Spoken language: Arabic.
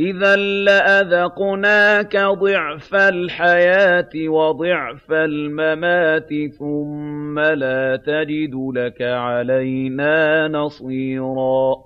إِذًا لَّأَذَقْنَاكَ ضِعْفَ الْحَيَاةِ وَضِعْفَ الْمَمَاتِ ثُمَّ لَا تَجِدُ لَكَ عَلَيْنَا نَصِيرًا